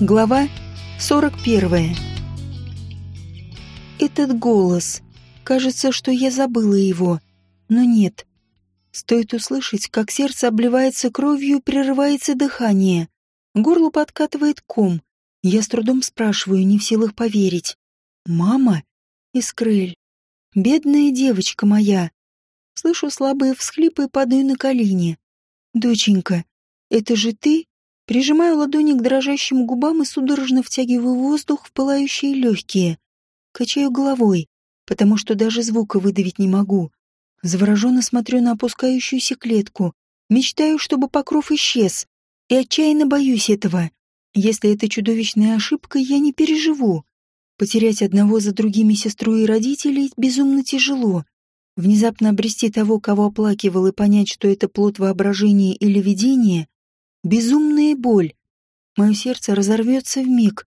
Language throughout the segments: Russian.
Глава 41. Этот голос. Кажется, что я забыла его. Но нет. Стоит услышать, как сердце обливается кровью прерывается дыхание. Горло подкатывает ком. Я с трудом спрашиваю, не в силах поверить. «Мама?» Искрыль. «Бедная девочка моя!» Слышу слабые всхлипы и падаю на колени. «Доченька, это же ты?» Прижимаю ладони к дрожащим губам и судорожно втягиваю воздух в пылающие легкие. Качаю головой, потому что даже звука выдавить не могу. Завороженно смотрю на опускающуюся клетку. Мечтаю, чтобы покров исчез. И отчаянно боюсь этого. Если это чудовищная ошибка, я не переживу. Потерять одного за другими сестру и родителей безумно тяжело. Внезапно обрести того, кого оплакивал, и понять, что это плод воображения или видения, безумная боль. Мое сердце разорвется в миг,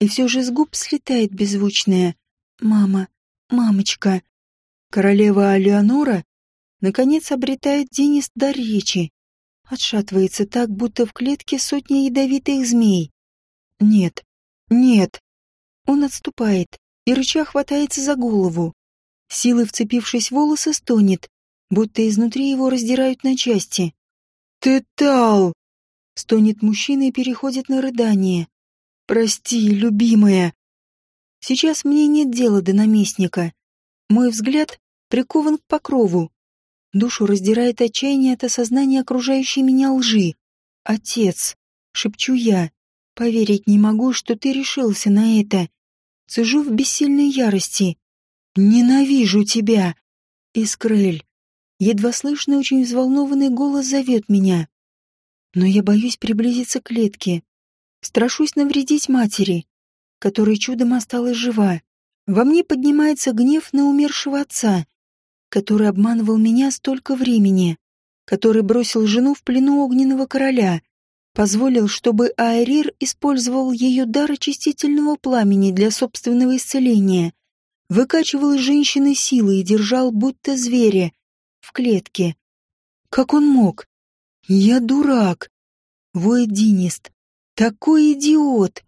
и все же с губ слетает беззвучное «Мама, мамочка». Королева Алеонора наконец обретает Денис дар речи. Отшатывается так, будто в клетке сотня ядовитых змей. Нет, нет. Он отступает и рыча хватается за голову. Силой вцепившись в волосы, стонет, будто изнутри его раздирают на части. «Ты тал!» Стонет мужчина и переходит на рыдание. «Прости, любимая!» Сейчас мне нет дела до наместника. Мой взгляд прикован к покрову. Душу раздирает отчаяние от осознания окружающей меня лжи. «Отец!» — шепчу я. «Поверить не могу, что ты решился на это. Цежу в бессильной ярости. Ненавижу тебя!» Искрель. Едва слышный, очень взволнованный голос зовет меня но я боюсь приблизиться к клетке. Страшусь навредить матери, которая чудом осталась жива. Во мне поднимается гнев на умершего отца, который обманывал меня столько времени, который бросил жену в плену огненного короля, позволил, чтобы Аэрир использовал ее дар очистительного пламени для собственного исцеления, выкачивал из женщины силы и держал будто зверя в клетке. Как он мог? «Я дурак!» — воет Динист. «Такой идиот!»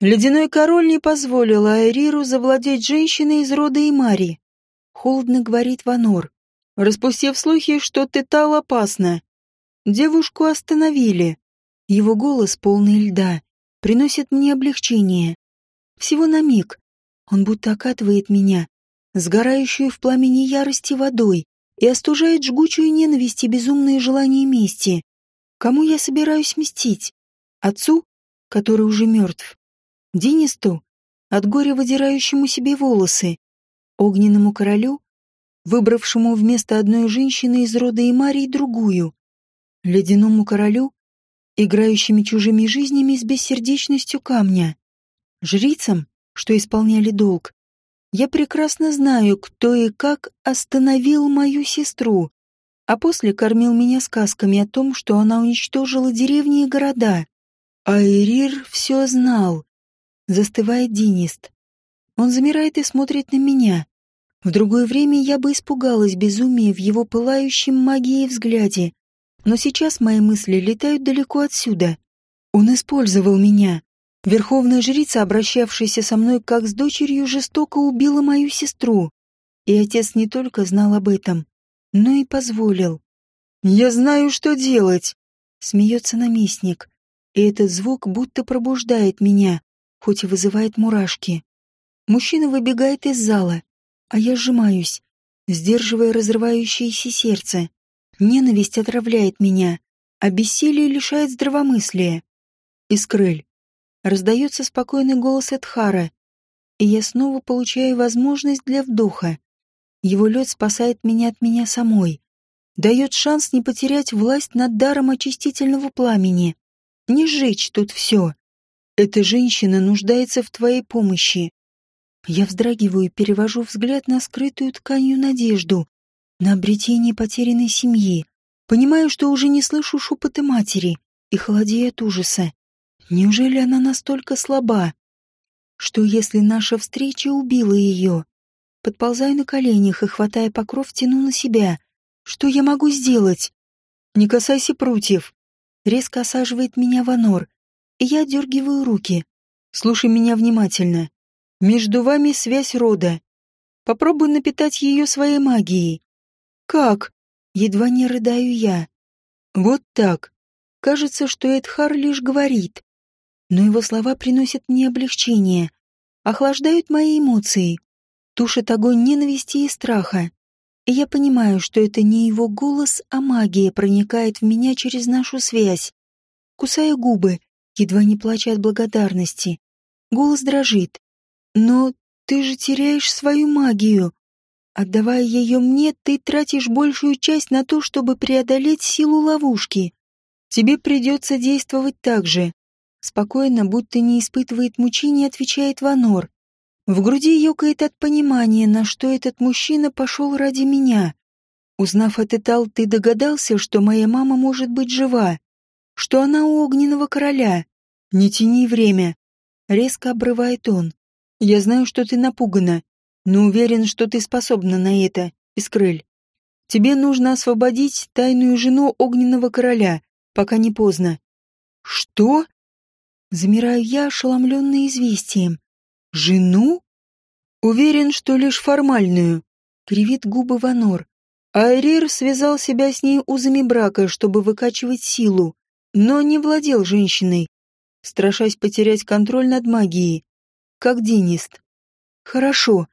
Ледяной король не позволил Айриру завладеть женщиной из рода Имари. Холодно говорит Ванор, распустив слухи, что Тетал опасна. Девушку остановили. Его голос, полный льда, приносит мне облегчение. Всего на миг. Он будто окатывает меня, сгорающую в пламени ярости водой, и остужает жгучую ненависть и безумные желания мести. Кому я собираюсь мстить? Отцу, который уже мертв? Денисту, от горя выдирающему себе волосы? Огненному королю, выбравшему вместо одной женщины из рода Имарии другую? Ледяному королю, играющими чужими жизнями с бессердечностью камня? Жрицам, что исполняли долг? Я прекрасно знаю, кто и как остановил мою сестру, а после кормил меня сказками о том, что она уничтожила деревни и города. Айрир все знал. Застывает Динист. Он замирает и смотрит на меня. В другое время я бы испугалась безумия в его пылающем магией взгляде. Но сейчас мои мысли летают далеко отсюда. Он использовал меня. Верховная жрица, обращавшаяся со мной как с дочерью, жестоко убила мою сестру. И отец не только знал об этом, но и позволил. «Я знаю, что делать!» — смеется наместник. И этот звук будто пробуждает меня, хоть и вызывает мурашки. Мужчина выбегает из зала, а я сжимаюсь, сдерживая разрывающееся сердце. Ненависть отравляет меня, а бессилие лишает здравомыслия. Искрыль, Раздается спокойный голос Эдхара, и я снова получаю возможность для вдоха. Его лед спасает меня от меня самой, дает шанс не потерять власть над даром очистительного пламени, не сжечь тут все. Эта женщина нуждается в твоей помощи. Я вздрагиваю и перевожу взгляд на скрытую тканью надежду, на обретение потерянной семьи. Понимаю, что уже не слышу шепоты матери и холодею от ужаса. Неужели она настолько слаба? Что если наша встреча убила ее? Подползаю на коленях и, хватая покров, тяну на себя. Что я могу сделать? Не касайся прутьев. Резко осаживает меня Ванор. и я дергиваю руки. Слушай меня внимательно. Между вами связь рода. Попробуй напитать ее своей магией. Как? Едва не рыдаю я. Вот так. Кажется, что Эдхар лишь говорит. Но его слова приносят мне облегчение, охлаждают мои эмоции, тушат огонь ненависти и страха. И я понимаю, что это не его голос, а магия проникает в меня через нашу связь. Кусаю губы, едва не плача от благодарности. Голос дрожит. Но ты же теряешь свою магию. Отдавая ее мне, ты тратишь большую часть на то, чтобы преодолеть силу ловушки. Тебе придется действовать так же. Спокойно, будто не испытывает мучений, отвечает Ванор. В груди ёкает от понимания, на что этот мужчина пошел ради меня. Узнав этот ал, ты догадался, что моя мама может быть жива, что она у огненного короля. Не тяни время. Резко обрывает он. Я знаю, что ты напугана, но уверен, что ты способна на это, Искрыль. Тебе нужно освободить тайную жену огненного короля, пока не поздно. Что? Замираю я, ошеломленная известием. Жену? Уверен, что лишь формальную. Кривит губы Ванор. Айрир связал себя с ней узами брака, чтобы выкачивать силу, но не владел женщиной, страшась потерять контроль над магией как Денист. Хорошо.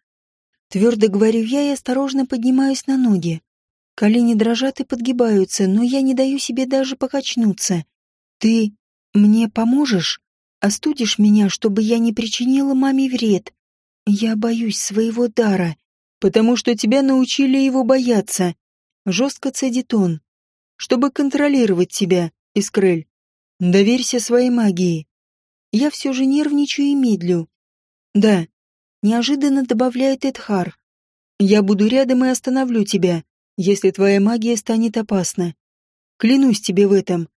Твердо говорю я и осторожно поднимаюсь на ноги. Колени дрожат и подгибаются, но я не даю себе даже покачнуться. Ты мне поможешь? Остудишь меня, чтобы я не причинила маме вред? Я боюсь своего дара, потому что тебя научили его бояться. Жестко цедит он. Чтобы контролировать тебя, Искрель. Доверься своей магии. Я все же нервничаю и медлю. «Да», — неожиданно добавляет Эдхар. «Я буду рядом и остановлю тебя, если твоя магия станет опасна. Клянусь тебе в этом».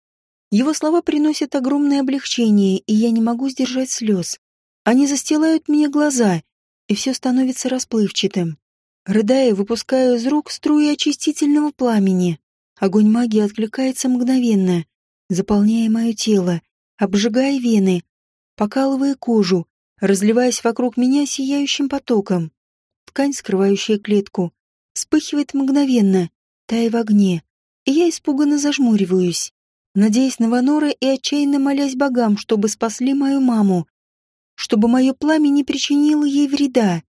Его слова приносят огромное облегчение, и я не могу сдержать слез. Они застилают мне глаза, и все становится расплывчатым. Рыдая, выпускаю из рук струи очистительного пламени. Огонь магии откликается мгновенно, заполняя мое тело, обжигая вены, покалывая кожу, разливаясь вокруг меня сияющим потоком. Ткань, скрывающая клетку, вспыхивает мгновенно, тая в огне, и я испуганно зажмуриваюсь, надеясь на Ванора и отчаянно молясь богам, чтобы спасли мою маму, чтобы мое пламя не причинило ей вреда.